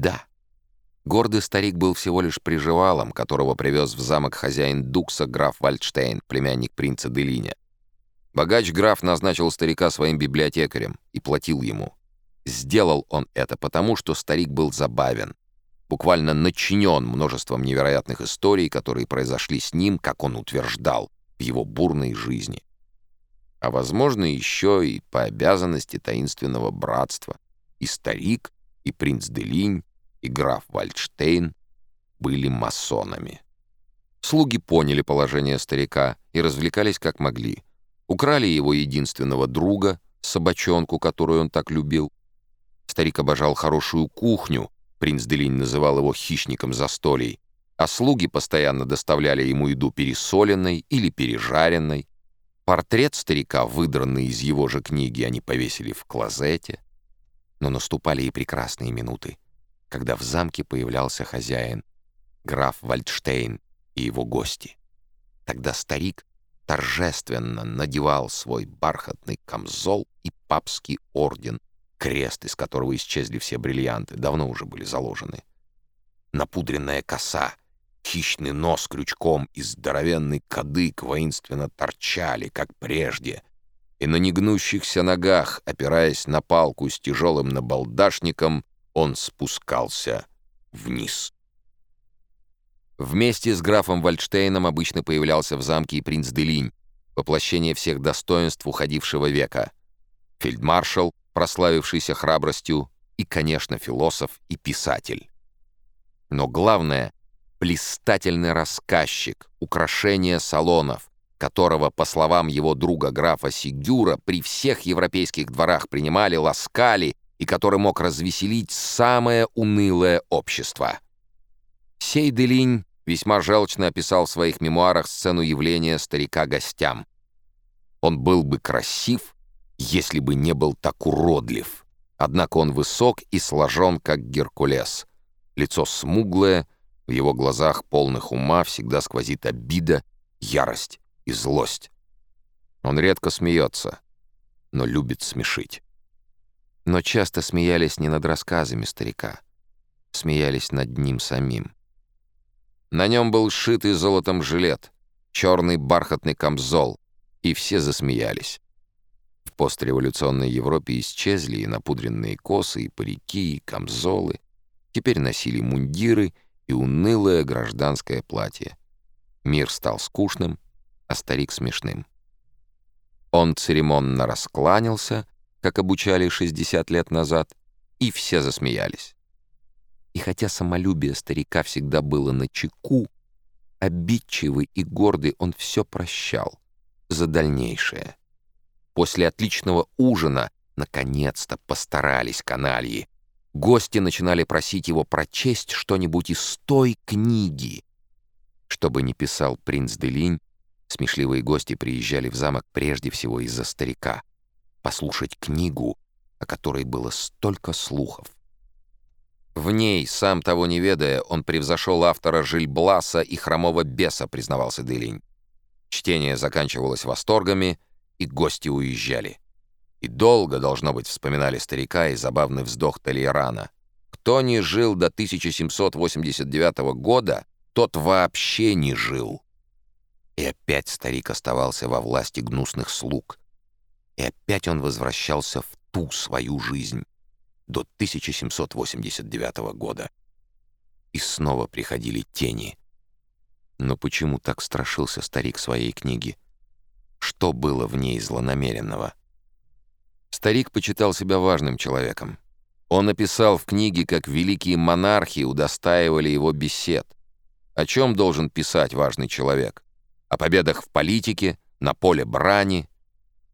Да. Гордый старик был всего лишь приживалом, которого привез в замок хозяин Дукса граф Вальдштейн, племянник принца Делиня. Богач-граф назначил старика своим библиотекарем и платил ему. Сделал он это потому, что старик был забавен, буквально начинен множеством невероятных историй, которые произошли с ним, как он утверждал, в его бурной жизни. А, возможно, еще и по обязанности таинственного братства. И старик, и принц Делинь, и граф Вальдштейн были масонами. Слуги поняли положение старика и развлекались как могли. Украли его единственного друга, собачонку, которую он так любил. Старик обожал хорошую кухню, принц Делинь называл его хищником застолий, а слуги постоянно доставляли ему еду пересоленной или пережаренной. Портрет старика, выдранный из его же книги, они повесили в клозете. Но наступали и прекрасные минуты когда в замке появлялся хозяин, граф Вальдштейн и его гости. Тогда старик торжественно надевал свой бархатный камзол и папский орден, крест, из которого исчезли все бриллианты, давно уже были заложены. Напудренная коса, хищный нос крючком и здоровенный кадык воинственно торчали, как прежде, и на негнущихся ногах, опираясь на палку с тяжелым набалдашником, он спускался вниз. Вместе с графом Вальдштейном обычно появлялся в замке и принц Делинь, воплощение всех достоинств уходившего века. Фельдмаршал, прославившийся храбростью, и, конечно, философ и писатель. Но главное — блистательный рассказчик, украшение салонов, которого, по словам его друга графа Сигюра, при всех европейских дворах принимали, ласкали и который мог развеселить самое унылое общество. Сей Делинь весьма желчно описал в своих мемуарах сцену явления старика гостям. Он был бы красив, если бы не был так уродлив. Однако он высок и сложен, как Геркулес. Лицо смуглое, в его глазах полных ума всегда сквозит обида, ярость и злость. Он редко смеется, но любит смешить но часто смеялись не над рассказами старика, смеялись над ним самим. На нем был сшитый золотом жилет, черный бархатный камзол, и все засмеялись. В постреволюционной Европе исчезли и напудренные косы, и парики, и камзолы. Теперь носили мундиры и унылое гражданское платье. Мир стал скучным, а старик смешным. Он церемонно раскланялся как обучали 60 лет назад, и все засмеялись. И хотя самолюбие старика всегда было на чеку, обидчивый и гордый он все прощал за дальнейшее. После отличного ужина наконец-то постарались канальи. Гости начинали просить его прочесть что-нибудь из той книги. Чтобы не писал принц Делинь, смешливые гости приезжали в замок прежде всего из-за старика — послушать книгу, о которой было столько слухов. В ней, сам того не ведая, он превзошел автора Жильбласа и Хромого беса, признавался Делинь. Чтение заканчивалось восторгами, и гости уезжали. И долго, должно быть, вспоминали старика и забавный вздох Толейрана. Кто не жил до 1789 года, тот вообще не жил. И опять старик оставался во власти гнусных слуг, и опять он возвращался в ту свою жизнь до 1789 года. И снова приходили тени. Но почему так страшился старик своей книги? Что было в ней злонамеренного? Старик почитал себя важным человеком. Он написал в книге, как великие монархи удостаивали его бесед. О чем должен писать важный человек? О победах в политике, на поле брани,